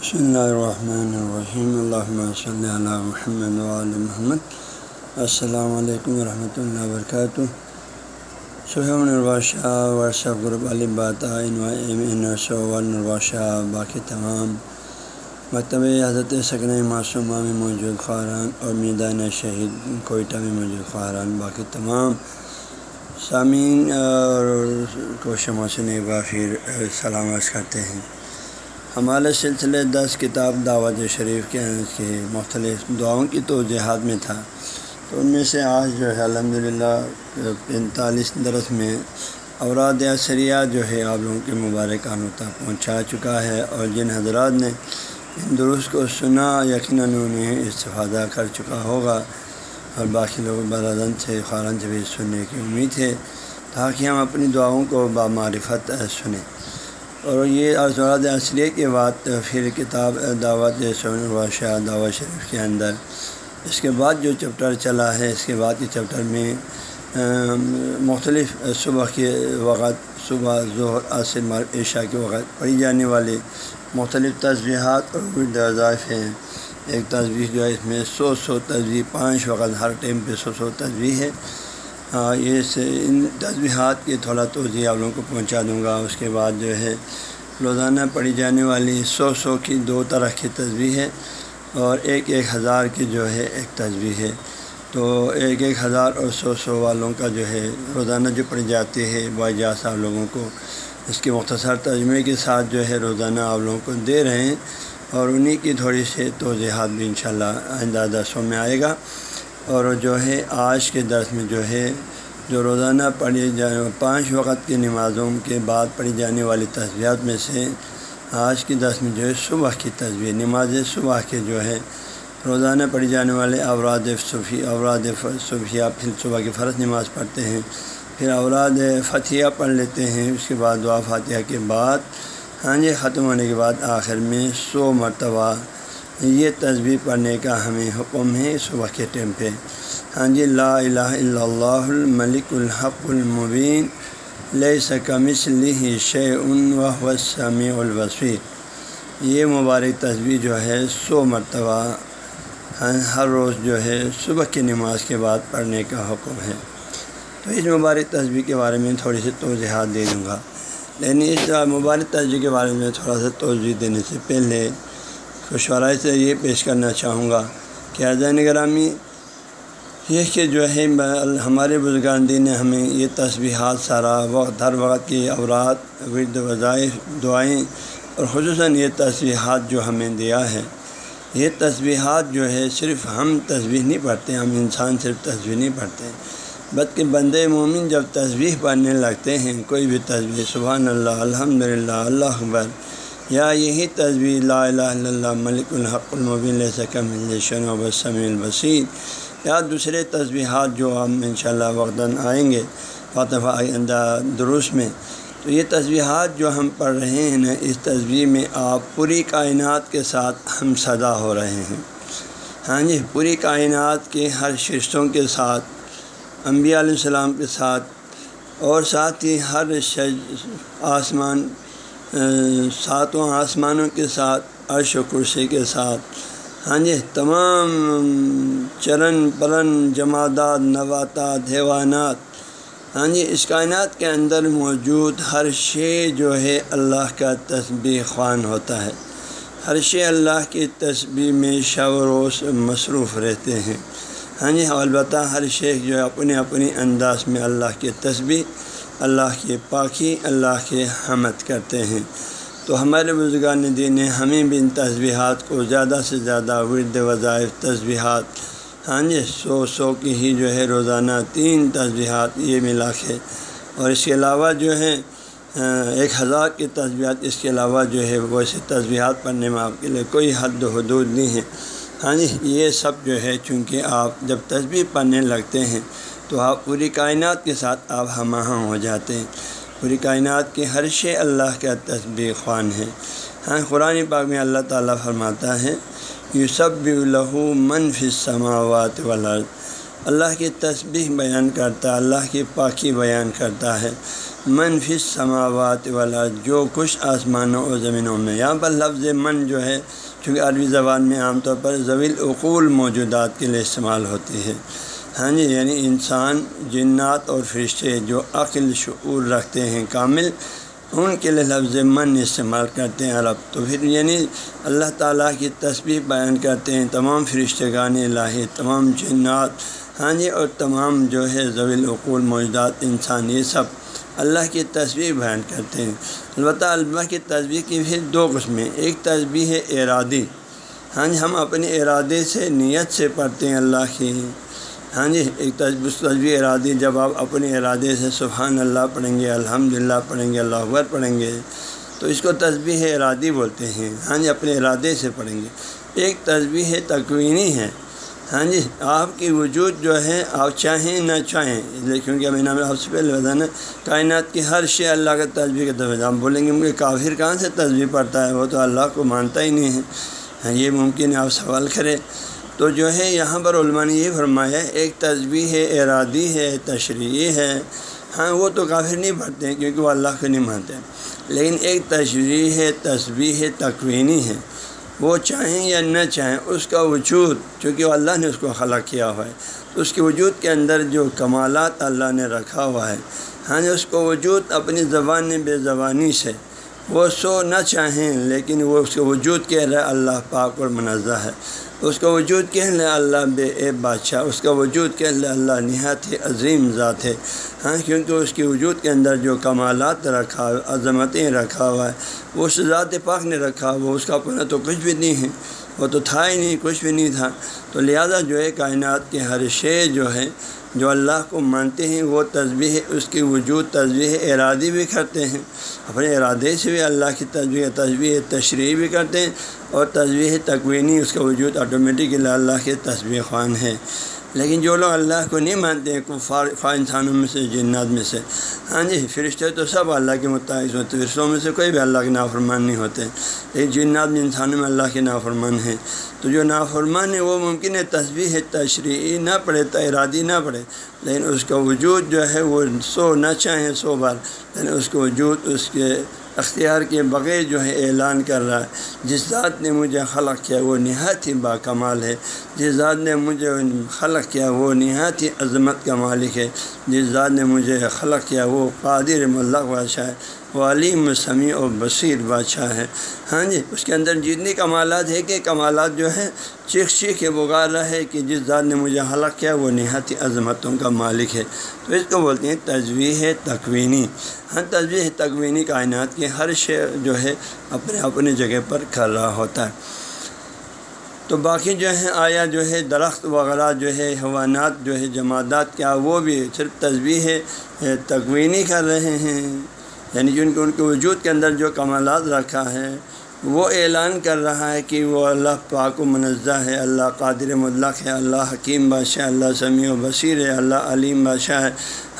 بسم اللہ الرحمن الرحیم اللہ صلی اللہ محمد علیہ محمد السلام علیکم ورحمۃ اللہ وبرکاتہ سہیم الباشہ واٹسپ گروپ علی الباشہ باقی تمام مکتب حضرت سکن معصومہ میں موجود خاران اور میدان شہید کوئٹہ میں موجود خاران باقی تمام سامعین اور کوشموں سے ایک بار پھر سلامت کرتے ہیں ہمارے سلسلے دس کتاب دعوت شریف کے کے مختلف دعاؤں کی توجہات میں تھا۔ تو ان میں سے آج جو ہے الحمد للہ پینتالیس درس میں اوراد اثریہ جو ہے، آپ لوگوں کے مبارک کانوں تک پہنچا چکا ہے۔ اور جن حضرات نے ان درست کو سنا، یقیناً انہیں استفادہ کر چکا ہوگا۔ اور باقی لوگ برادن سے خارن سے بھی سننے کی امید ہے، تاکہ ہم اپنی دعاؤں کو بامعرفت سنیں۔ اور یہ ارضورات اصلیہ کے بعد پھر کتاب دعوت سون البادشاہ دعوت شریف کے اندر۔ اس کے بعد جو چیپٹر چلا ہے، اس کے بعد کے چیپٹر میں مختلف صبح کے وقت، صبح، ظہر، عصر عشاء کے وقت پڑھی جانے والی مختلف تصویرات اور وظائف ہیں۔ ایک تصویر جو ہے، اس میں سو سو تصویر پانچ وقت ہر ٹائم پہ سو سو تصویر ہے۔ ہاں، یہ سے ان تجبیہات کی تھوڑا توضیع آپ لوگوں کو پہنچا دوں گا۔ اس کے بعد جو ہے، روزانہ پڑھی جانے والی سو سو کی دو طرح کی تصویر ہے اور ایک ایک ہزار کی جو ہے ایک تصویر ہے۔ تو ایک ایک ہزار اور سو سو والوں کا جو ہے، روزانہ جو پڑھی جاتی ہے باجا صاحب لوگوں کو، اس کے مختصر تجمے کے ساتھ جو ہے روزانہ آپ لوگوں کو دے رہے ہیں اور انہیں کی تھوڑی سی توضیحات بھی انشاءاللہ آئندہ درسوں میں آئے گا۔ اور جو ہے آج کے درس میں جو ہے جو روزانہ پڑھی جائے پانچ وقت کی نمازوں کے بعد پڑھی جانے والی تصویرات میں سے آج کی درس میں جو ہے صبح کی تصویر نماز صبح کے جو ہے روزانہ پڑھی جانے والے اوراد صفی اوراد صبحیہ، پھر صبح کی فرض نماز پڑھتے ہیں، پھر اوراد فتھیہ پڑھ لیتے ہیں، اس کے بعد دعا فاتحہ کے بعد ہاں جی ختم ہونے کے بعد آخر میں سو مرتبہ یہ تصویر پڑھنے کا ہمیں حکم ہے صبح کے ٹائم پہ۔ ہاں جی لا الہ الا اللہ الملک الحق المبین لے سکم لی شع و سمیع الوصیر یہ مبارک تصویر جو ہے، سو مرتبہ ہاں، ہر روز جو ہے، صبح کی نماز کے بعد پڑھنے کا حکم ہے۔ تو اس مبارک تصویر کے بارے میں تھوڑی سی توضیحات دے دوں گا۔ لیکن اس مبارک تصویر کے بارے میں تھوڑا سا توجہ دینے سے پہلے خوشورائی سے یہ پیش کرنا چاہوں گا کہ عرضۂ نگرامی یہ کہ جو ہے ہمارے بزرگان دین نے ہمیں یہ تصویحات سارا وقت ہر وقت کی اورات ورد وظائف، دعائیں اور خصوصاً یہ تصویحات جو ہمیں دیا ہے۔ یہ تصویحات جو ہے صرف ہم تصویر نہیں پڑھتے، ہم انسان صرف تصویر نہیں پڑھتے۔ بلکہ بند مومن جب تصویر پڑھنے لگتے ہیں، کوئی بھی تصویر سبحان اللہ الحمد للہ اللہ اکبر یا یہی تصویر لا الہ الا اللہ، ملک الحق المبین سکم الشن وسمی البصیر۔ یا دوسرے تصویرات جو ہم ان شاء اللہ وقتاً آئیں گے فاطفہ آئندہ دروس میں۔ تو یہ تصویرات جو ہم پڑھ رہے ہیں نا، اس تصویر میں آپ پوری کائنات کے ساتھ ہم صدا ہو رہے ہیں۔ ہاں جی پوری کائنات کے ہر شرشتوں کے ساتھ، انبیاء علیہ السلام کے ساتھ، اور ساتھ ہی ہر شج آسمان ساتوں آسمانوں کے ساتھ، عرش و کرسی کے ساتھ۔ ہاں جی تمام چرن پرن، جمادات، نباتات، حیوانات۔ ہاں جی اس کائنات کے اندر موجود ہر شے جو ہے اللہ کا تسبیح خوان ہوتا ہے۔ ہر شے اللہ کی تسبیح میں شب و مصروف رہتے ہیں۔ ہاں جی البتہ ہر شیخ جو ہے اپنے اپنی انداز میں اللہ کی تسبیح اللہ کے پاکی اللہ کے حمد کرتے ہیں۔ تو ہمارے بزرگان دین نے ہمیں بھی ان تصویحات کو زیادہ سے زیادہ ورد وظائف تصویحات ہاں جی سو سو کی ہی جو ہے روزانہ تین تصویحات یہ ملا کے، اور اس کے علاوہ جو ہے ایک ہزار کی تصویحات اس کے علاوہ جو ہے ویسے تصویحات پڑھنے میں آپ کے لیے کوئی حد و حدود نہیں ہے۔ ہاں جی یہ سب جو ہے چونکہ آپ جب تصویر پڑھنے لگتے ہیں تو آپ پوری کائنات کے ساتھ آپ ہم آہنگ ہو جاتے ہیں۔ پوری کائنات کے ہر شے اللہ کا تصبیح خوان ہے۔ ہاں قرآن پاک میں اللہ تعالیٰ فرماتا ہے یو سب لہو منفی سماوات والا اللہ کی تسبیح بیان کرتا، اللہ کی پاکی بیان کرتا ہے۔ منفی سماوات والا جو کچھ آسمانوں اور زمینوں میں۔ یہاں پر لفظ من جو ہے، چونکہ عربی زبان میں عام طور پر ضویل اقول موجودات کے لیے استعمال ہوتی ہے۔ ہاں جی یعنی انسان، جنات اور فرشتے جو عقل، شعور رکھتے ہیں کامل، ان کے لیے لفظ من استعمال کرتے ہیں عرب۔ تو پھر یعنی اللہ تعالیٰ کی تصویر بیان کرتے ہیں تمام فرشتے گان الہی، تمام جنات۔ ہاں جی اور تمام جو ہے ضویل اقول موجودات، انسان، یہ سب اللہ کی تصویر بیان کرتے ہیں۔ البتہ اللہ کی تصویر کی پھر دو قسمیں ایک تصویر ہے ارادی۔ ہاں جی ہم اپنے ارادے سے، نیت سے پڑھتے ہیں اللہ کی۔ ہاں جی ایک تصویر ارادی جب آپ اپنے ارادے سے سبحان اللہ پڑھیں گے الحمد للہ پڑھیں گے، اللہ اکبر پڑھیں گے، تو اس کو تصویر ارادی بولتے ہیں۔ ہاں جی اپنے ارادے سے پڑھیں گے۔ ایک تصویر تکوینی ہے۔ ہاں جی آپ کی وجود جو ہے، آپ چاہیں نہ چاہیں کیونکہ میں نے آپ سے پہلے بتانا کائنات کی ہر شے اللہ کا تصویر کا طرف آپ بولیں گے، مجھے کافر کہاں سے تصویر پڑھتا ہے؟ وہ تو اللہ کو مانتا ہی نہیں ہے۔ ہاں یہ ممکن ہے آپ سوال کریں۔ تو جو ہے یہاں پر علماء نے یہ فرمایا ایک تصویر ہے، ارادی ہے، تشریح ہے۔ ہاں وہ تو کافر نہیں پڑھتے ہیں کیونکہ وہ اللہ کو نہیں مانتے لیکن ایک تشریح ہے تصویر ہے، تکوینی ہے۔ وہ چاہیں یا نہ چاہیں، اس کا وجود، چونکہ وہ اللہ نے اس کو خلق کیا ہوا ہے، تو اس کے وجود کے اندر جو کمالات اللہ نے رکھا ہوا ہے ہاں اس کو وجود اپنی زبان بے زبانی سے، وہ سو نہ چاہیں، لیکن وہ اس کے وجود کے رہے اللہ پاک اور منزہ ہے۔ اس کا وجود کہہ لیں اللہ بے اے بادشاہ، اس کا وجود کہہ لیں اللہ نہایت ہی عظیم ذات ہے۔ ہاں کیونکہ اس کے وجود کے اندر جو کمالات رکھا، عظمتیں رکھا ہوا ہے، وہ اس ذات پاک نے رکھا، وہ اس کا اپنا تو کچھ بھی نہیں ہے۔ وہ تو تھا ہی نہیں، کچھ بھی نہیں تھا۔ تو لہذا جو ہے کائنات کے ہر شے جو ہے جو اللہ کو مانتے ہیں، وہ تصویح اس کی وجود تصویح ارادی بھی کرتے ہیں۔ اپنے ارادے سے بھی اللہ کی تصویر تصویر تشریح بھی کرتے ہیں اور تصویر تکوینی، اس کا وجود آٹومیٹکلی اللہ کے تصویر خوان ہے۔ لیکن جو لوگ اللہ کو نہیں مانتے ہیں خواہ انسانوں میں سے، جنات میں سے۔ ہاں جی فرشتے تو سب اللہ کے مطابق ہوتے فرشتوں میں سے کوئی بھی اللہ کے نافرمان نہیں ہوتے۔ لیکن جنات میں، انسانوں میں اللہ کے نافرمان ہیں۔ تو جو نافرمان ہے وہ ممکن ہے تصویر تشریح نہ پڑھے تو ارادی نہ پڑھے۔ لیکن اس کا وجود جو ہے، وہ سو نہ چاہیں، سو بار۔ لیکن اس کا وجود، اس کے اختیار کے بغیر جو ہے اعلان کر رہا ہے۔ جس ذات نے مجھے خلق کیا وہ نہایت ہی با کمال ہے۔ جس ذات نے مجھے خلق کیا وہ نہایت ہی عظمت کا مالک ہے۔ جس ذات نے مجھے خلق کیا، وہ قادر ملک بادشاہ ہے، وہ علیم، سمیع و بصیر بادشاہ ہے۔ ہاں جی اس کے اندر جتنی کمالات ہے کہ کمالات جو ہے چیخ چیخ کے بغار رہا ہے کہ جس ذات نے مجھے حلق کیا، وہ نہایت عظمتوں کا مالک ہے۔ تو اس کو بولتے ہیں تجویح تکوینی۔ ہر تجویح تکوینی کائنات کی ہر شے جو ہے، اپنے اپنی جگہ پر کر رہا ہوتا ہے۔ تو باقی جو ہے آیا جو ہے درخت وغیرہ جو ہے حیوانات جو ہے جماعت کیا وہ بھی صرف تصویر تکوینی کر رہے ہیں۔ یعنی جن کے ان کے وجود کے اندر جو کمالات رکھا ہے، وہ اعلان کر رہا ہے کہ وہ اللہ پاک و منزہ ہے، اللہ قادر مطلق ہے، اللہ حکیم بادشاہ، اللہ سمیع و بصیر ہے، اللہ علیم بادشاہ ہے۔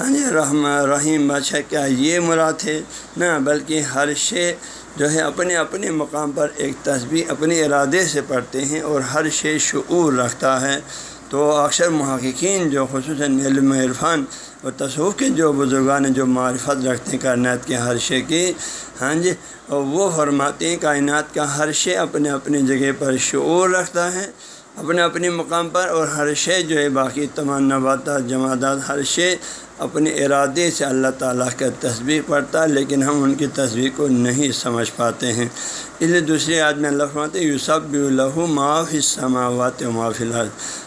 ہاں جی رحم، رحیم بادشاہ، کیا یہ مراد ہے؟ نہ، بلکہ ہر شے جو ہے اپنے اپنے مقام پر ایک تصویر اپنے ارادے سے پڑھتے ہیں اور ہر شے شعور رکھتا ہے۔ تو اکثر محققین جو خصوصاً علم عرفان اور تصوف کے جو بزرگان جو معرفت رکھتے ہیں کائنات کے ہر شے کی ہاں جی اور وہ فرماتے ہیں کائنات کا ہر شے اپنے اپنی جگہ پر شعور رکھتا ہے، اپنے اپنے مقام پر اور ہر شے جو ہے باقی تمام نباتات جماعت ہر شے اپنے ارادے سے اللہ تعالیٰ کا تصویر پڑھتا ہے لیکن ہم ان کی تصویر کو نہیں سمجھ پاتے ہیں۔ اس لیے دوسری آدمی اللہ فرماتے یوسف اللہ معاف سماوات و معافی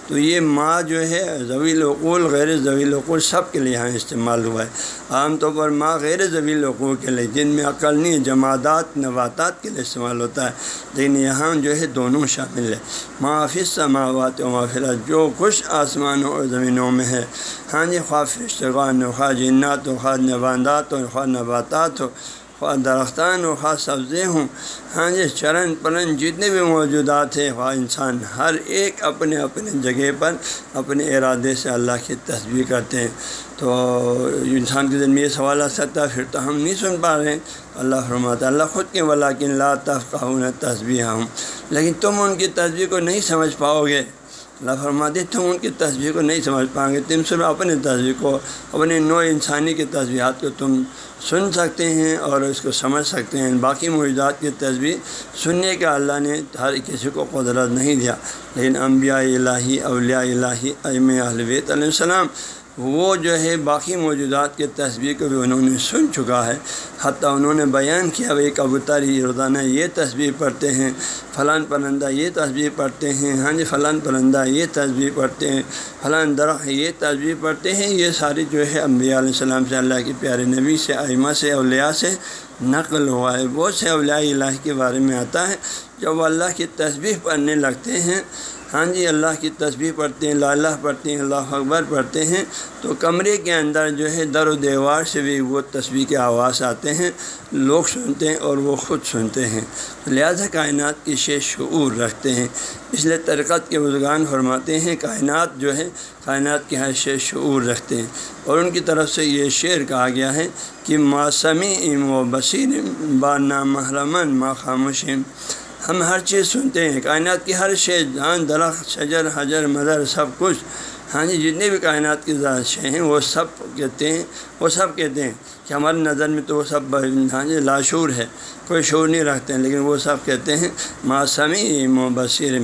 تو یہ ماں جو ہے ضویل وقول غیر ضویل وقول سب کے لیے یہاں استعمال ہوا ہے۔ عام طور پر ماں غیر ضویل وقوع کے لیے، جن میں عقل نہیں جماعت نباتات کے لیے استعمال ہوتا ہے۔ لیکن یہاں جو ہے دونوں شامل ہے معافی سماوات و معافلہ جو کچھ آسمانوں اور زمینوں میں ہے۔ ہاں جی خواہ فرشتگان خواہ جنات و خواہ نباندات ہو، خواہ نباتات ہو۔ خواہ درختان و خواہ سبزے ہوں۔ ہاں جی چرن پرن جتنے بھی موجودات ہیں خواہ انسان ہر ایک اپنے اپنے جگہ پر اپنے ارادے سے اللہ کی تصویر کرتے ہیں۔ تو انسان کے ذہن میں یہ سوال آ سکتا ہے، پھر تو ہم نہیں سن پا رہے۔ ہیں اللہ فرماتا اللہ خود کے ولا کن لاطف تصویر ہوں لیکن تم ان کی تصویر کو نہیں سمجھ پاؤ گے۔ اللہ فرماتے تم ان کی تصویر کو نہیں سمجھ پائیں گے۔ تم صرف اپنے تصویر کو، اپنے نو انسانی کی تصویرات کو تم سن سکتے ہیں اور اس کو سمجھ سکتے ہیں۔ باقی معجزات کی تصویر سننے کا اللہ نے ہر کسی کو قدرت نہیں دیا، لیکن انبیاء الہی، اولیاء الہی ام الویت علیہ السلام وہ جو ہے باقی موجودات کے تصویر کو بھی انہوں نے سن چکا ہے۔ حتیٰ انہوں نے بیان کیا بھائی کبوتر ہی روزانہ یہ تصویر پڑھتے ہیں فلاں پرندہ یہ تصویر پڑھتے ہیں ہاں جی فلاں پرندہ یہ تصویر پڑھتے ہیں فلاں درخت یہ تصویر پڑھتے ہیں۔ یہ ساری جو ہے انبیاء علیہ السلام سے، اللہ کے پیارے نبی سے، ائمہ سے، اولیاء سے نقل ہوا ہے۔ بہت سے اولیاء الہ کے بارے میں آتا ہے۔ جب وہ اللہ کی تصویر پڑھنے لگتے ہیں ہاں جی اللہ کی تصویر پڑھتے ہیں اللہ پڑھتے ہیں، اللہ اکبر پڑھتے ہیں۔ تو کمرے کے اندر جو ہے در و دیوار سے بھی وہ تصویر کے آواز آتے ہیں۔ لوگ سنتے ہیں اور وہ خود سنتے ہیں۔ لہذا کائنات کی شے شعور رکھتے ہیں۔ اس لیے ترکت کے بزرگان فرماتے ہیں، کائنات جو ہے، کائنات کے ہر شے شعور رکھتے ہیں۔ اور ان کی طرف سے یہ شعر کہا گیا ہے کہ موسمی ام و بصیر با نامحرمن، ما خاموشم ہم ہر چیز سنتے ہیں، کائنات کی ہر شے، جان، درخت، شجر، حجر، مدر، سب کچھ۔ ہاں جی جتنے بھی کائنات کی ذات شے ہیں، وہ سب کہتے ہیں، وہ سب کہتے ہیں کہ ہماری نظر میں تو وہ سب ہاں جی لاشور ہے۔ کوئی شور نہیں رکھتے ہیں، لیکن وہ سب کہتے ہیں موسمی مبصر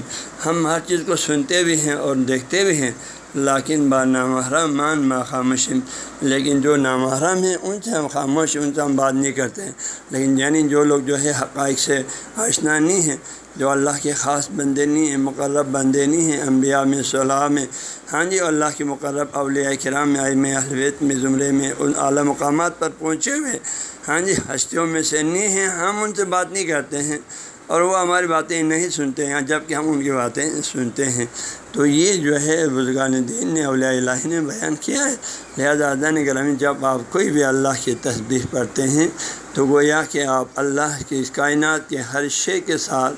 ہم ہر چیز کو سنتے بھی ہیں اور دیکھتے بھی ہیں۔ لیکن با نامحرم مان ما خاموشم لیکن جو نامحرم ہیں، ان سے ہم خاموش، ان سے ہم بات نہیں کرتے ہیں. لیکن یعنی جو لوگ جو ہے حقائق سے آشنا نہیں ہیں، جو اللہ کے خاص بندے نہیں ہیں، مقرب بندے نہیں ہیں، انبیاء میں، صلاح میں. ہاں جی اللہ کے مقرب اولیاء کرام میں آئم الویت میں، زمرے میں، ان اعلیٰ مقامات پر پہنچے ہوئے ہاں جی ہستیوں میں سے نہیں ہیں، ہم ان سے بات نہیں کرتے ہیں. اور وہ ہماری باتیں نہیں سنتے ہیں جبکہ ہم ان کی باتیں سنتے ہیں۔ تو یہ جو ہے، بزرگان دین نے، اولیاء الہی نے بیان کیا ہے۔ لہٰذا نے گرامی جب آپ کوئی بھی اللہ کی تصویر پڑھتے ہیں، تو گویا کہ آپ اللہ کی کائنات کے ہر شے کے ساتھ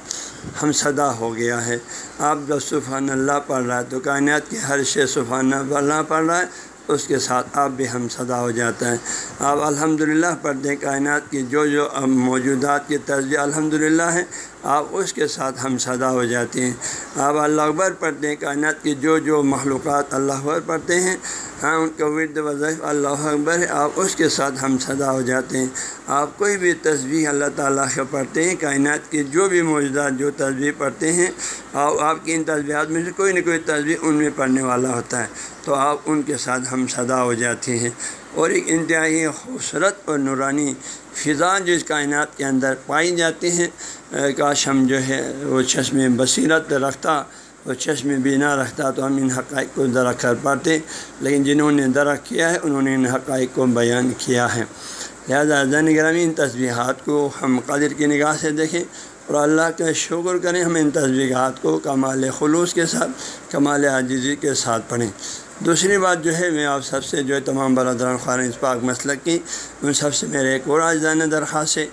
ہم صدا ہو گیا ہے۔ آپ جب سبحان اللہ پڑھ رہا ہے، تو کائنات کے ہر شے سبحان اللہ پڑھ رہا ہے۔ اس کے ساتھ آپ بھی ہم صدا ہو جاتا ہے آپ الحمد للہ پڑھتے کائنات کی جو جو موجودات کی تصویر الحمد للہ ہے آپ اس کے ساتھ ہم صدا ہو جاتے ہیں۔ آپ اللہ اکبر پڑھتے ہیں، کائنات کی جو جو معلومات اللہ اکبر پڑھتے ہیں ہاں ان کا ورد وظیف اللہ اکبر ہے، آپ اس کے ساتھ ہم صدا ہو جاتے ہیں۔ آپ کوئی بھی تصویر اللہ تعالیٰ کا پڑھتے ہیں، کائنات کی جو بھی موجودات جو تصویر پڑھتے ہیں اور آپ کی ان تصویرات میں سے کوئی نہ کوئی تصویر ان میں پڑھنے والا ہوتا ہے۔ تو آپ ان کے ساتھ ہم صدا ہو جاتے ہیں۔ اور ایک انتہائی خوبصورت اور نورانی فضا جو اس کائنات کے اندر پائی جاتی ہیں کاش ہم جو ہے وہ چشم بصیرت رکھتا وہ چشم بینا رکھتا تو ہم ان حقائق کو درخت کر پاتے۔ لیکن جنہوں نے درخت کیا ہے، انہوں نے ان حقائق کو بیان کیا ہے۔ لہٰذا زین گرامی ان تصویرات کو ہم قدر کی نگاہ سے دیکھیں اور اللہ کا شکر کریں، ہم ان تصویرات کو کمال خلوص کے ساتھ، کمال عاجزی کے ساتھ پڑھیں۔ دوسری بات جو ہے، میں آپ سب سے جو ہے تمام برادران خارن اس پاک مسلک کی، ان سب سے میرے ایک اور آجزان درخواست ہے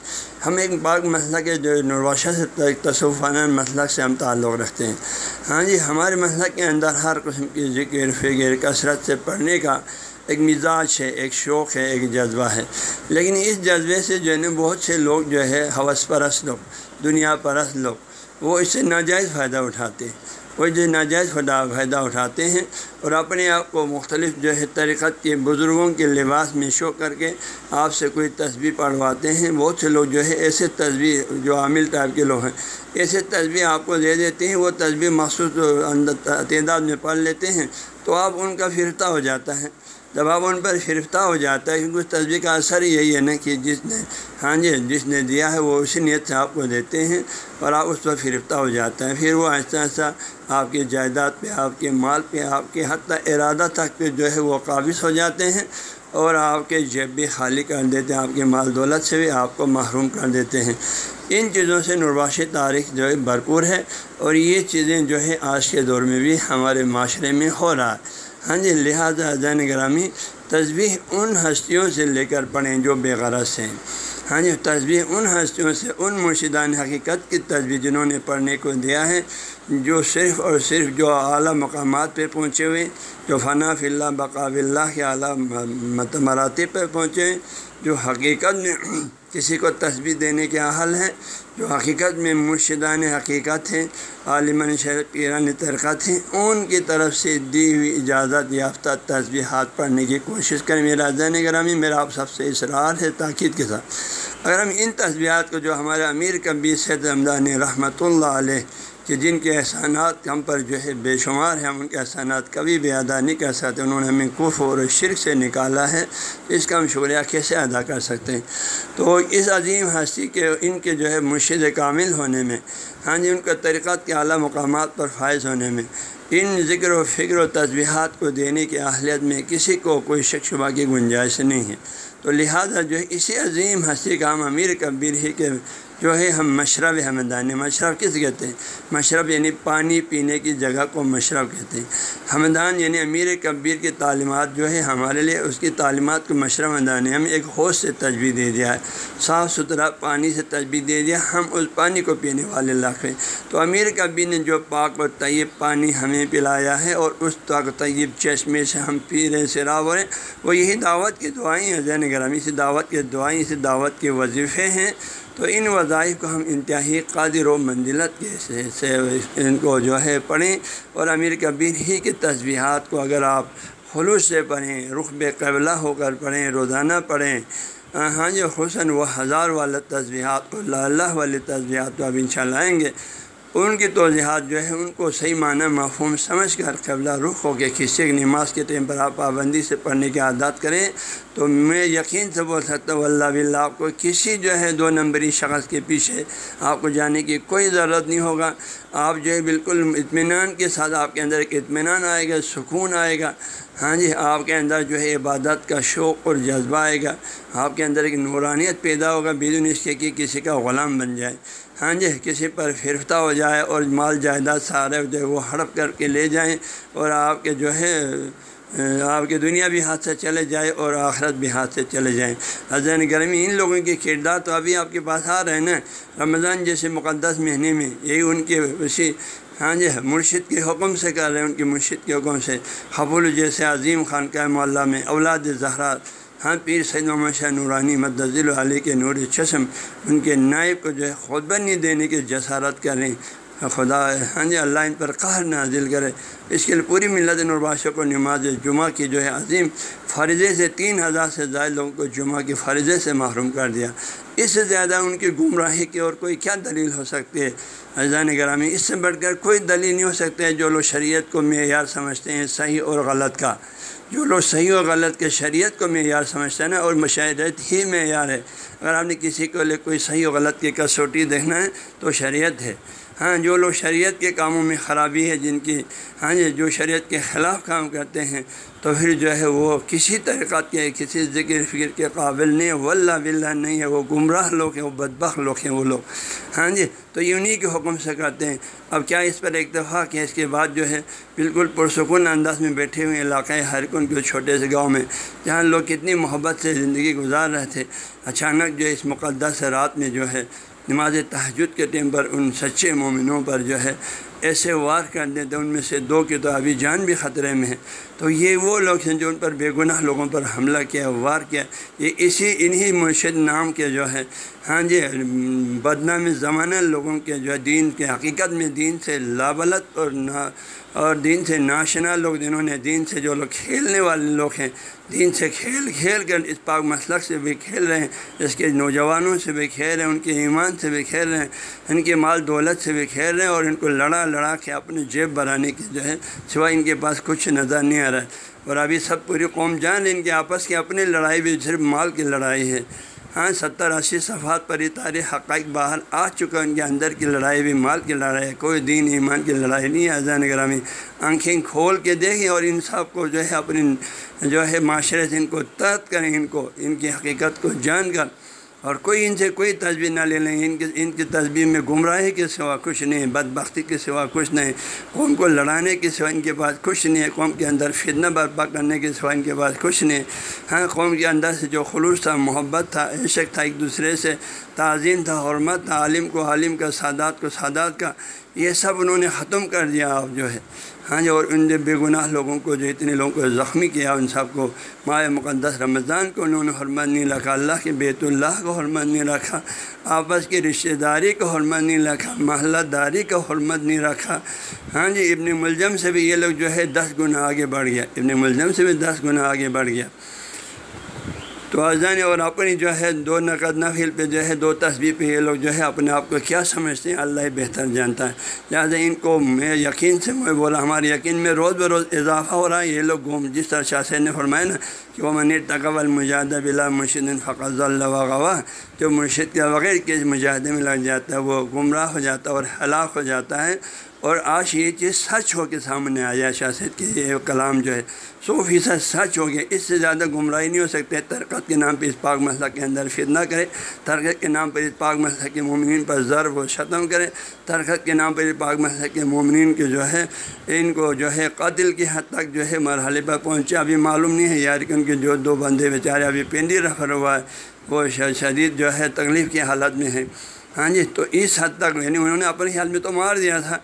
ہم ایک پاک مسلک کے جو نرواشہ سے تصوفانہ مسلک سے ہم تعلق رکھتے ہیں۔ ہاں جی ہمارے مسلک کے اندر ہر قسم کی ذکر، فکر، کثرت سے پڑھنے کا ایک مزاج ہے، ایک شوق ہے، ایک جذبہ ہے۔ لیکن اس جذبے سے جو ہے نا، بہت سے لوگ جو ہے، حوث پرست لوگ، دنیا پرست لوگ، وہ اس سے ناجائز فائدہ اٹھاتے ہیں۔ وہ جو ناجائز خدا فائدہ اٹھاتے ہیں اور اپنے آپ کو مختلف جو ہے طریقت کے بزرگوں کے لباس میں شو کر کے آپ سے کوئی تصویر پڑھواتے ہیں، بہت سے لوگ جو ہے ایسے تصویر جو عامل ٹائپ کے لوگ ہیں، ایسے تصویر آپ کو دے دیتے ہیں، وہ تصویر مخصوص تعداد میں پڑھ لیتے ہیں تو آپ ان کا فرفتہ ہو جاتا ہے۔ جب آپ ان پر فرفتہ ہو جاتا ہے کیونکہ اس تصویر کا اثر یہی ہے نا کہ جس نے ہاں جی جس نے دیا ہے، وہ اسی نیت سے آپ کو دیتے ہیں اور آپ اس پر فرفتہ ہو جاتا ہے۔ پھر وہ آہستہ آہستہ آپ کی جائیداد پہ، آپ کے مال پہ، آپ کے حتیٰ ارادہ تک پہ جو ہے وہ قابض ہو جاتے ہیں۔ اور آپ کے جیب بھی خالی کر دیتے ہیں، آپ کے مال دولت سے بھی آپ کو محروم کر دیتے ہیں۔ ان چیزوں سے نرواشی تاریخ جو ہے بھرپور ہے اور یہ چیزیں جو ہے آج کے دور میں بھی ہمارے معاشرے میں ہو رہا ہے۔ ہاں جی لہٰذا زین گرامی تصویر ان ہستیوں سے لے کر پڑھیں جو بے غرض ہیں۔ ہاں جی تصویر ان ہستیوں سے ان مرشدان حقیقت کی تصویر جنہوں نے پڑھنے کو دیا ہے، جو صرف اور صرف جو اعلیٰ مقامات پہ پہنچے ہوئے، جو فنا فی اللہ بقاب اللہ کے اعلیٰ مراتب پہ پہنچے جو حقیقت میں کسی کو تصویر دینے کے اہل ہیں، جو حقیقت میں مرشدان حقیقت ہیں عالمن شہر پیران ترکت ہیں، ان کی طرف سے دی ہوئی اجازت یافتہ تصویرات پڑھنے کی کوشش کریں۔ میرا زین گرامی، میرا آپ سب سے اصرار ہے تاکید کے ساتھ۔ اگر ہم ان تصویرات کو جو ہمارے امیر کبیر سید رمضان رحمۃ اللہ علیہ کہ جن کے احسانات ہم پر جو ہے بے شمار ہیں، ہم ان کے احسانات کبھی بھی ادا نہیں کر سکتے۔ انہوں نے ہمیں کف اور شرک سے نکالا ہے۔ اس کا ہم شکریہ کیسے ادا کر سکتے ہیں؟ تو اس عظیم ہستی کے ان کے جو ہے مرشد کامل ہونے میں ہاں جی ان کا طریقات کے اعلیٰ مقامات پر فائز ہونے میں، ان ذکر و فکر و تجبیہات کو دینے کی اہلیت میں کسی کو کوئی شک شبہ کی گنجائش نہیں ہے۔ تو لہٰذا جو ہے اسی عظیم ہستی کا ہم امیر کبیر ہی کے جو ہے ہم مشرب ہمدان مشرب کس کہتے ہیں؟ مشرب یعنی پانی پینے کی جگہ کو مشرب کہتے ہیں۔ ہمدان یعنی امیر کبیر کی تعلیمات جو ہے ہمارے لیے اس کی تعلیمات کو مشرب ہمدان ہے ہمیں ایک ہوش سے تجویز دے دیا ہے، صاف ستھرا پانی سے تجویز دے دیا، ہم اس پانی کو پینے والے لاکھیں تو امیر کبیر نے جو پاک و طیب پانی ہمیں پلایا ہے اور اس تاک طیب چشمے سے ہم پی رہے سیراب ہو رہے ہیں وہ یہی دعوت کی دعائیں ہیں۔ زین گرامی سے دعوت کی دعائیں اسی دعوت کے وظیفے ہیں۔ تو ان وظائف کو ہم انتہائی قادر و منزلت کے سے ان کو جو ہے پڑھیں اور امیر کبیر ہی کی تجبیہات کو اگر آپ خلوص سے پڑھیں رخ بے قبلہ ہو کر پڑھیں، روزانہ پڑھیں ہاں جو حسن و ہزار والا تجبیہات کو، اللہ اللہ والے تجبیہات کو اب ان شاء آئیں گے۔ ان کی توضیحات جو ہے ان کو صحیح معنی مفہوم سمجھ کر قبلہ رخ ہو کے کسی کی نماز کے ٹائم پر آپ پابندی سے پڑھنے کی عادت کریں، تو میں یقین سے بول سکتا ہوں اللہ بلّہ آپ کو کسی جو ہے دو نمبری شخص کے پیچھے آپ کو جانے کی کوئی ضرورت نہیں ہوگا۔ آپ جو ہے بالکل اطمینان کے ساتھ آپ کے اندر ایک اطمینان آئے گا، سکون آئے گا۔ ہاں جی آپ کے اندر جو ہے عبادت کا شوق اور جذبہ آئے گا۔ آپ کے اندر ایک نورانیت پیدا ہوگا، بدون اس کے کہ کسی کا غلام بن جائے۔ ہاں جی کسی پر فرفتہ ہو جائے اور مال جائیداد سارے جو ہے وہ ہڑپ کر کے لے جائیں اور آپ کے جو ہے، آپ کی دنیا بھی ہاتھ سے چلے جائے اور آخرت بھی ہاتھ سے چلے جائیں۔ حضین گرمی ان لوگوں کے کردار تو ابھی آپ کے پاس آ رہے ہیں نا۔ رمضان جیسے مقدس مہینے میں یہی ان کے اسی ہاں جی مرشد کے حکم سے کر رہے ہیں، ان کے مرشد کے حکم سے۔ حبول جیسے عظیم خان کا معلّہ میں، اولاد زہرات ہاں پیر سید محمد شاہ نورانی مدضل علی کے نور چشم ان کے نائب کو جو ہے خطبہ نہیں دینے کی جسارت کریں۔ خدا ہاں جی اللہ ان پر قہر نازل کرے۔ اس کے لیے پوری ملت نرباشوں کو نماز جمعہ کی جو ہے عظیم فرضے سے تین ہزار سے زائد لوگوں کو جمعہ کی فرضے سے محروم کر دیا۔ اس سے زیادہ ان کی گمراہی کی اور کوئی کیا دلیل ہو سکتی ہے؟ اذان گرامی، اس سے بڑھ کر کوئی دلیل نہیں ہو سکتا ہے جو لوگ شریعت کو معیار سمجھتے ہیں، صحیح اور غلط کا۔ جو لوگ صحیح و غلط کے شریعت کو معیار سمجھتے ہیں نا، اور مشاہدت ہی معیار ہے۔ اگر آپ نے کسی کو لے کوئی صحیح و غلط کی کسوٹی دیکھنا ہے تو شریعت ہے۔ ہاں جو لوگ شریعت کے کاموں میں خرابی ہے، جن کی ہاں جی جو شریعت کے خلاف کام کرتے ہیں، تو پھر جو ہے وہ کسی طریقہ کے، کسی ذکر فکر کے قابل نہیں ہے۔ وہ اللہ بلّہ نہیں ہے، وہ گمراہ لوگ ہیں، وہ بدبخ لوگ ہیں وہ لوگ۔ ہاں جی تو یہ انہیں کے حکم سے کرتے ہیں۔ اب کیا اس پر اتفاق ہے اس کے بعد جو ہے بالکل پرسکون انداز میں بیٹھے ہوئے علاقۂ ہر کن کے چھوٹے سے گاؤں میں، جہاں لوگ کتنی محبت سے زندگی گزار رہے تھے۔ اچانک جو اس مقدس رات میں جو ہے نماز تحجد کے ٹائم پر ان سچے مومنوں پر جو ہے ایسے وار کر دیتے ان میں سے دو کی تو ابھی جان بھی خطرے میں ہے۔ تو یہ وہ لوگ ہیں جو ان پر بے گناہ لوگوں پر حملہ کیا، وار کیا۔ یہ اسی انہی مرشد نام کے جو ہے ہاں جی بدنام زمانہ لوگوں کے جو ہے، دین کے حقیقت میں دین سے لابلت اور نہ اور دین سے ناشنا لوگ جنہوں نے دین سے جو لوگ کھیلنے والے لوگ ہیں، دین سے کھیل کھیل کر اس پاک مسلک سے بھی کھیل رہے ہیں، اس کے نوجوانوں سے بھی کھیل رہے ہیں، ان کے ایمان سے بھی کھیل رہے ہیں، ان کے مال دولت سے بھی کھیل رہے ہیں اور ان کو لڑا لڑا کے اپنے جیب بنانے کی جو ہے، سوائے ان کے پاس کچھ نظر نہیں آ رہا ہے۔ اور ابھی سب پوری قوم جان ان کے آپس کی اپنی لڑائی بھی صرف مال کی لڑائی ہے۔ ہاں ستر اسی صفحات پر یہ تاریخ حقائق باہر آ چکا ان کے اندر کی لڑائی بھی، مال کی لڑائی ہے، کوئی دین، ایمان کی لڑائی نہیں ہے۔ اذان گرامی آنکھیں کھول کے دیکھیں اور ان سب کو جو ہے اپنی جو ہے معاشرے سے ان کو ترد کریں، ان کو، ان کی حقیقت کو جان کر۔ اور کوئی ان سے کوئی تصویر نہ لے لیں، ان کی ان کی تصویر میں گمراہی کے سوا کچھ نہیں بد بختی کے سوا کچھ نہیں، قوم کو لڑانے کے سوا ان کے پاس کچھ نہیں ہے قوم کے اندر فتنہ برپا کرنے کے سوا ان کے پاس کچھ نہیں۔ ہاں قوم کے اندر سے جو خلوص تھا، محبت تھا، عشق تھا، ایک دوسرے سے تعظیم تھا، حرمت تھا، عالم کو، عالم کا، سادات کو، سادات کا، یہ سب انہوں نے ختم کر دیا۔ اب جو ہے ہاں جی اور ان بے گناہ لوگوں کو جو اتنے لوگوں کو زخمی کیا، ان سب کو ماہ مقدس رمضان کو انہوں نے حرمت نہیں رکھا، اللہ کے بیت اللہ کو حرمت نہیں رکھا، آپس کی رشتہ داری کو حرمت نہیں رکھا محلہ داری کو حرمت نہیں رکھا۔ ہاں جی ابن ملزم سے بھی یہ لوگ جو ہے دس گنا آگے بڑھ گیا، ابن ملزم سے بھی دس گنا آگے بڑھ گیا۔ تو اذان اور اپنی جو ہے دو نقد نفیل پہ جو ہے دو تصویر پہ یہ لوگ جو ہے اپنے آپ کو کیا سمجھتے ہیں؟ اللہ ہی بہتر جانتا ہے۔ لہٰذا ان کو میں یقین سے میں بولا، ہمارے یقین میں روز بروز اضافہ ہو رہا ہے۔ یہ لوگ گھوم جس طرح شاہ نے فرمایا نا کہ وہ منی تقبل مجاہدہ بلا مرشد فقض اللہ وغوا جو مرشد کے بغیر کے مجاہدے میں لگ جاتا ہے، وہ گمراہ ہو جاتا ہے اور ہلاک ہو جاتا ہے۔ اور آج یہ چیز سچ ہو کے سامنے آیا شاست کے یہ کلام جو ہے، سو فیصد سچ ہو گیا۔ اس سے زیادہ گمراہی نہیں ہو سکتے۔ ترکت کے نام پہ اس پاک مسئلہ کے اندر فتنہ کرے ترکت کے نام پر اس پاک مسئلہ کے مومنین پر ضرب و ختم کرے ترکت کے نام پر اس پاک مسئلہ کے مومنین کے جو ہے، ان کو جو ہے قتل کی حد تک جو ہے مرحلے پر پہنچے۔ ابھی معلوم نہیں ہے یار کہ ان کے جو دو بندے بیچارے ابھی پینڈی رفر ہوا ہے۔ وہ شدید جو ہے تکلیف کی حالت میں ہے ہاں جی تو اس حد تک یعنی انہوں نے اپنے خیال میں تو مار دیا تھا۔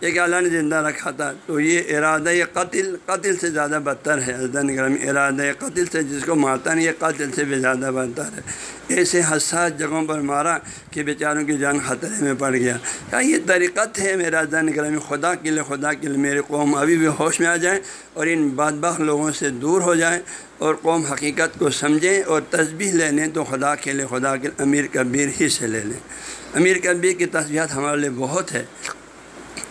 یہ کہ اللہ نے زندہ رکھا تھا، تو یہ ارادہ قتل قتل سے زیادہ بدتر ہے۔ حضرت نگرم ارادہ قتل سے جس کو مارتا نہیں، یہ قتل سے بھی زیادہ بدتر ہے۔ ایسے حساس جگہوں پر مارا کہ بیچاروں کی جان خطرے میں پڑ گیا۔ کیا یہ طریقت ہے میرا دن گرم خدا کے لیے، خدا کے لیے میرے قوم ابھی بھی ہوش میں آ جائیں اور ان باد لوگوں سے دور ہو جائیں اور قوم حقیقت کو سمجھیں اور تسبیح لے لیں، تو خدا کے لیے، خدا کے امیر کبیر ہی سے لے لیں۔ امیر کبیر کی تصویرات ہمارے لیے بہت ہے۔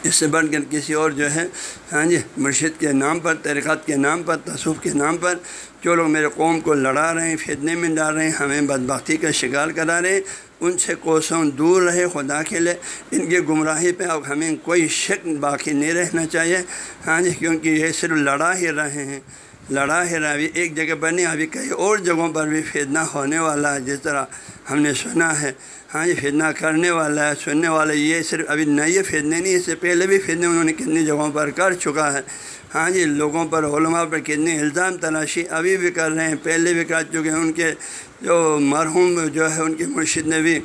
اس سے بڑھ کر کسی اور جو ہے ہاں جی مرشد کے نام پر تحریکات کے نام پر، تصوف کے نام پر، جو لوگ میرے قوم کو لڑا رہے ہیں، فتنے میں ڈال رہے ہیں، ہمیں بدبختی کا شکار کرا رہے ہیں، ان سے کوسوں دور رہے، خدا کے لے ان کی گمراہی پہ اب ہمیں کوئی شک باقی نہیں رہنا چاہیے۔ ہاں جی کیونکہ یہ صرف لڑا ہی رہے ہیں۔ لڑا ہی رہا ابھی ایک جگہ پر نہیں ابھی کئی اور جگہوں پر بھی فتنہ ہونے والا ہے، جس طرح ہم نے سنا ہے۔ ہاں جی فتنہ کرنے والا ہے، سننے والا، یہ صرف ابھی نئے فتنے نہیں، اس سے پہلے بھی فتنے انہوں نے کتنی جگہوں پر کر چکا ہے۔ ہاں جی لوگوں پر، علماء پر کتنے الزام تلاشی ابھی بھی کر رہے ہیں، پہلے بھی کر چکے ہیں۔ ان کے جو مرحوم جو ہے، ان کے مرشد نے بھی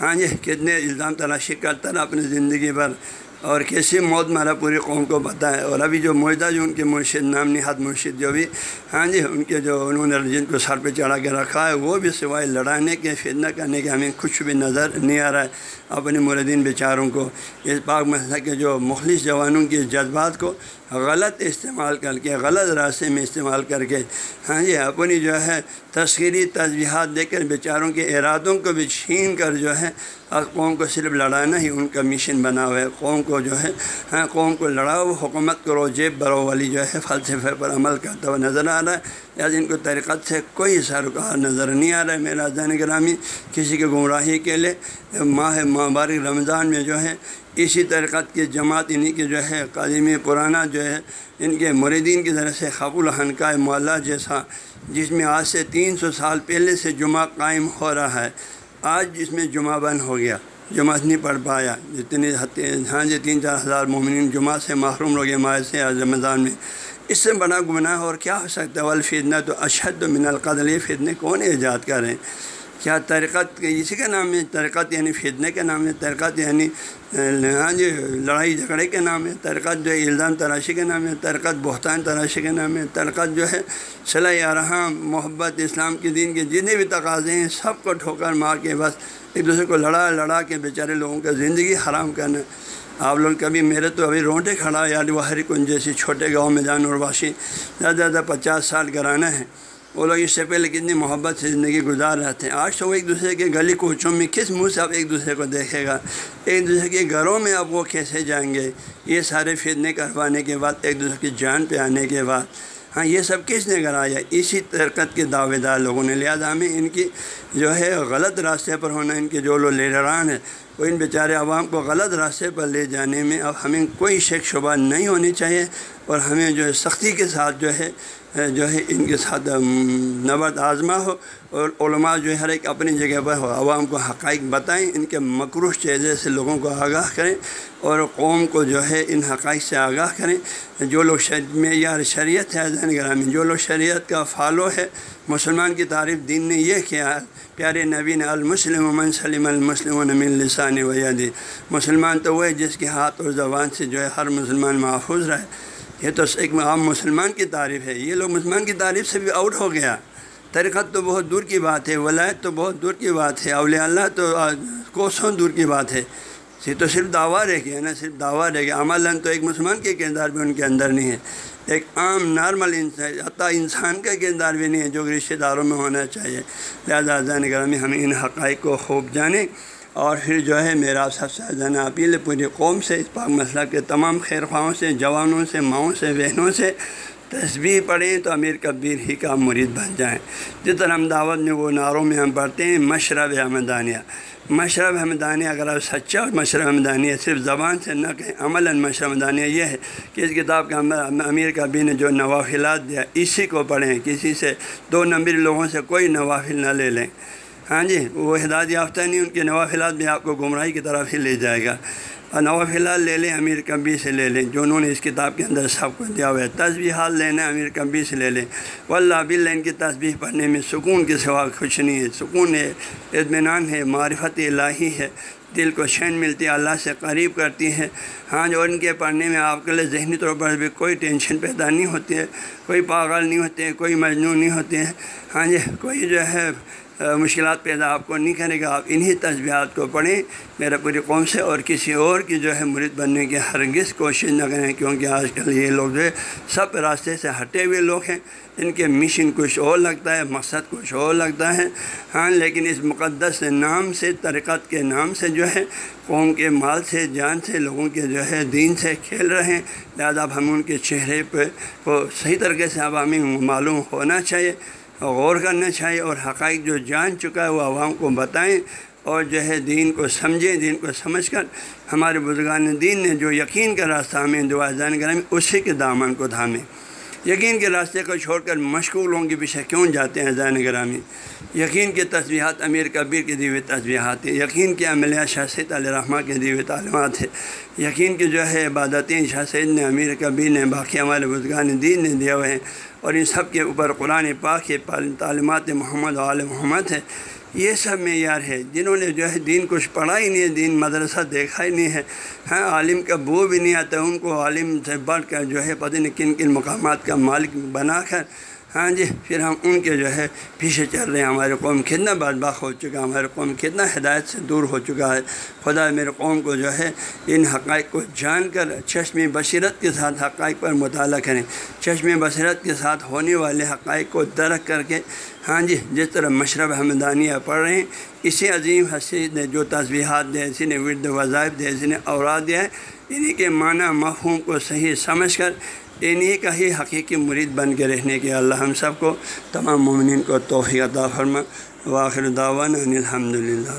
ہاں جی کتنے الزام تلاشی کرتا رہا اپنی زندگی پر اور کیسی موت مارا پوری قوم کو بتائے اور ابھی جو معجدہ جو ان کے مرشد نام، نہاد مرشد جو بھی ہاں جی ان کے جو انہوں نے جن کو سر پہ چڑھا کے رکھا ہے، وہ بھی سوائے لڑانے کے، فتنہ کرنے کے ہمیں کچھ بھی نظر نہیں آ رہا ہے۔ اپنے مردین بیچاروں کو، اس پاک مسئلہ کے جو مخلص جوانوں کے جذبات کو غلط استعمال کر کے، غلط راستے میں استعمال کر کے ہاں جی اپنی جو ہے تشکیری تجبیہات دے کر بیچاروں کے ارادوں کو بھی چھین کر جو ہے قوم کو صرف لڑانا ہی ان کا مشن بنا ہوا ہے۔ قوم کو جو ہے ہاں قوم کو لڑاؤ، حکومت کرو جیب برو والی جو ہے فلسفے پر عمل کرتا ہوا نظر آ رہا ہے۔ یا ان کو ترقت سے کوئی سرکار نظر نہیں آ رہا ہے میرا زین گرامی، کسی کے گمراہی کے لیے ماہ مبارک رمضان میں جو ہے، اسی طریقت کی جماعت انہیں کی جو ہے قدیمی پرانا جو ہے، ان کے مریدین کی طرح سے خب الحنکا معلّہ جیسا، جس میں آج سے تین سو سال پہلے سے جمعہ قائم ہو رہا ہے۔ آج جس میں جمعہ بند ہو گیا، جمعہ نہیں پڑھ پایا۔ جتنے ہاں جی تین چار ہزار مومنین جمعہ سے محروم ہو گئے ماہ سے رمضان میں۔ اس سے بڑا گناہ اور کیا ہو سکتا ہے؟ والفتنہ تو اشد من القدل فتنے کون ایجاد کریں کیا ترقت اسی کا نام ہے ترقت یعنی فتنے کے نام ہے ترقت یعنی ہاں جی لڑائی جھگڑے کے نام ہے ترقت جو ہے، الزام تراشی کے نام ہے ترقت بہتان تراشی کے نام ہے ترقت جو ہے، صلاح رحم، محبت، اسلام کے دین کے جتنے بھی تقاضے ہیں، سب کو ٹھوکر مار کے بس ایک دوسرے کو لڑا لڑا کے بیچارے لوگوں کا زندگی حرام کرنا۔ آپ لوگ کبھی میرے تو ابھی رونٹے کھڑا یاد یعنی وہ ہری کن جیسی چھوٹے گاؤں میں جان اور زیادہ زیادہ پچاس سال کرانا ہے۔ وہ لوگ اس سے پہلے کتنی محبت سے زندگی گزار رہے تھے۔ آج تو وہ ایک دوسرے کے گلی کوچوں میں کس منہ سے آپ ایک دوسرے کو دیکھے گا؟ ایک دوسرے کے گھروں میں آپ وہ کیسے جائیں گے؟ یہ سارے فتنے کروانے کے بعد، ایک دوسرے کی جان پہ آنے کے بعد۔ ہاں یہ سب کس نے کرایا؟ اسی ترکت کے دعوے دار لوگوں نے لہٰذا ہمیں ان کی جو ہے، غلط راستے پر ہونا، ان کے جو لوگ لیڈران ہیں، وہ ان بیچارے عوام کو غلط راستے پر لے جانے میں اب ہمیں کوئی شک شبہ نہیں ہونی چاہیے اور ہمیں جو ہے سختی کے ساتھ جو ہے جو ہے، ان کے ساتھ نبرد آزما ہو اور علماء جو ہے، ہر ایک اپنی جگہ پر ہو، عوام کو حقائق بتائیں، ان کے مقروض چہرے سے لوگوں کو آگاہ کریں اور قوم کو جو ہے، ان حقائق سے آگاہ کریں۔ جو لوگ میں یار شریعت ہے زین گرامی، جو لوگ شریعت کا فالو ہے، مسلمان کی تعریف دین نے یہ کیا، پیارے نبی نے، المسلم من سلم المسلم نمین لسان ویدی مسلمان تو وہ ہے، جس کے ہاتھ اور زبان سے جو ہے، ہر مسلمان محفوظ رہے۔ یہ تو ایک عام مسلمان کی تعریف ہے۔ یہ لوگ مسلمان کی تعریف سے بھی آؤٹ ہو گیا۔ طریقت تو بہت دور کی بات ہے، ولایت تو بہت دور کی بات ہے، اولیاء اللہ تو کوسوں دور کی بات ہے۔ یہ تو صرف دعویٰ رہ گیا نا، صرف دعویٰ رہ گیا۔ عمل تو ایک مسلمان کے کردار بھی ان کے اندر نہیں ہے۔ ایک عام نارمل انسان، حتیٰ انسان کا کردار بھی نہیں ہے جو رشتہ داروں میں ہونا چاہیے۔ لہٰذا زین گرامی ہمیں ان حقائق کو خوب جانیں۔ اور پھر جو ہے میرا سب سے زیادہ اپیل پوری قوم سے، اس پاک مسئلہ کے تمام خیر خواہوں سے، جوانوں سے، ماؤں سے، بہنوں سے تصویر پڑھیں تو امیر کبیر ہی کا مرید بن جائیں۔ جس طرح ہم دعوت میں وہ نعروں میں ہم پڑھتے ہیں، مشرب احمدانیہ مشرب احمدانیہ اگر آپ سچا مشرب احمدانیہ صرف زبان سے نہ کہیں عمل مشرب احمدانیہ یہ ہے کہ اس کتاب کے اندر امیر کبیر نے جو نوافلات دیا، اسی کو پڑھیں، کسی سے دو نمبر لوگوں سے کوئی نوافل نہ لے لیں۔ ہاں جی وہ ہدایت یافتہ نہیں، ان کے نوافلات بھی آپ کو گمراہی کی طرف ہی لے جائے گا۔ اور نوافلات لے لیں، امیر کبی سے لے لیں۔ جو انہوں نے اس کتاب کے اندر سب کو دیا ہوا ہے تصویر حال لینا امیر کبی سے لے لیں۔ واللہ بل ان کی تصویر پڑھنے میں سکون کے سوا کچھ نہیں ہے۔ سکون ہے، اطمینان ہے، معرفت الہی ہے۔ دل کو شین ملتی ہے، اللہ سے قریب کرتی ہے ہاں جی، جو ان کے پڑھنے میں آپ کے لیے ذہنی طور پر بھی کوئی ٹینشن پیدا نہیں ہوتی ہے، کوئی پاگل نہیں ہوتے، کوئی مجنون نہیں ہوتے ہیں۔ ہاں جی کوئی جو ہے مشکلات پیدا آپ کو نہیں کرے گا، آپ انہی تجبیات کو پڑھیں۔ میرا پوری قوم سے اور کسی اور کی جو ہے مرید بننے کی ہرگز کوشش نہ کریں، کیونکہ آج کل یہ لوگ جو ہے سب راستے سے ہٹے ہوئے لوگ ہیں۔ ان کے مشن کچھ اور لگتا ہے، مقصد کچھ اور لگتا ہے۔ ہاں لیکن اس مقدس نام سے ترکت کے نام سے جو ہے قوم کے مال سے، جان سے، لوگوں کے جو ہے دین سے کھیل رہے ہیں۔ لہٰذا اب ہم ان کے چہرے پہ کو صحیح طریقے سے اب ہمیں معلوم ہونا چاہیے۔ غور کرنا چاہیے اور حقائق جو جان چکا ہے وہ عوام کو بتائیں اور جو ہے دین کو سمجھیں، دین کو سمجھ کر ہمارے بزرگان دین نے جو یقین کا راستہ ہمیں دعا جان کریں، اسی کے دامن کو تھامیں۔ یقین کے راستے کو چھوڑ کر مشغول کے پیچھے کیوں جاتے ہیں زین گرامی؟ یقین کے تصویحات امیر کبیر کے دیوے تصویحات ہیں، یقین کے عملیہ شاہ سید علیہ رحمٰ کے دیوے تعلیمات ہیں، یقین کے جو ہے عبادتیں شاہ سید نے، امیر کبیر نے، باقی ہمارے بزرگان دین نے دیا ہوئے ہیں، اور ان سب کے اوپر قرآن پاک ہے تعلیمات محمد عال محمد ہے یہ سب معیار ہے۔ جنہوں نے جو ہے دین کچھ پڑھا ہی نہیں ہے، دین مدرسہ دیکھا ہی نہیں ہے۔ ہاں عالم کا بو بھی نہیں آتا، ان کو عالم سے بڑھ کر جو ہے پتہ نہیں کن کن مقامات کا مالک بنا کر ہاں جی پھر ہم ان کے جو ہے پیچھے چل رہے ہیں۔ ہمارے قوم کتنا بدباخ ہو چکا ہے، ہمارے قوم کتنا ہدایت سے دور ہو چکا ہے۔ خدا میرے قوم کو جو ہے ان حقائق کو جان کر چشم بصیرت کے ساتھ حقائق پر مطالعہ کریں۔ چشم بصیرت کے ساتھ ہونے والے حقائق کو درخت کر کے ہاں جی جس طرح مشرب حمدانیہ پڑھ رہے ہیں، اسی عظیم حسین نے جو تصویحات دے، اسی نے ورد وظائف دے، اسی نے اوراد دیا ہے انہیں کے معنی مفہوم کو صحیح سمجھ کر انہیں کا ہی حقیقی مرید بن کے رہنے کے اللہ ہم سب کو تمام مومنین کو توفیع عطا فرما واخر دعوانا الحمد للہ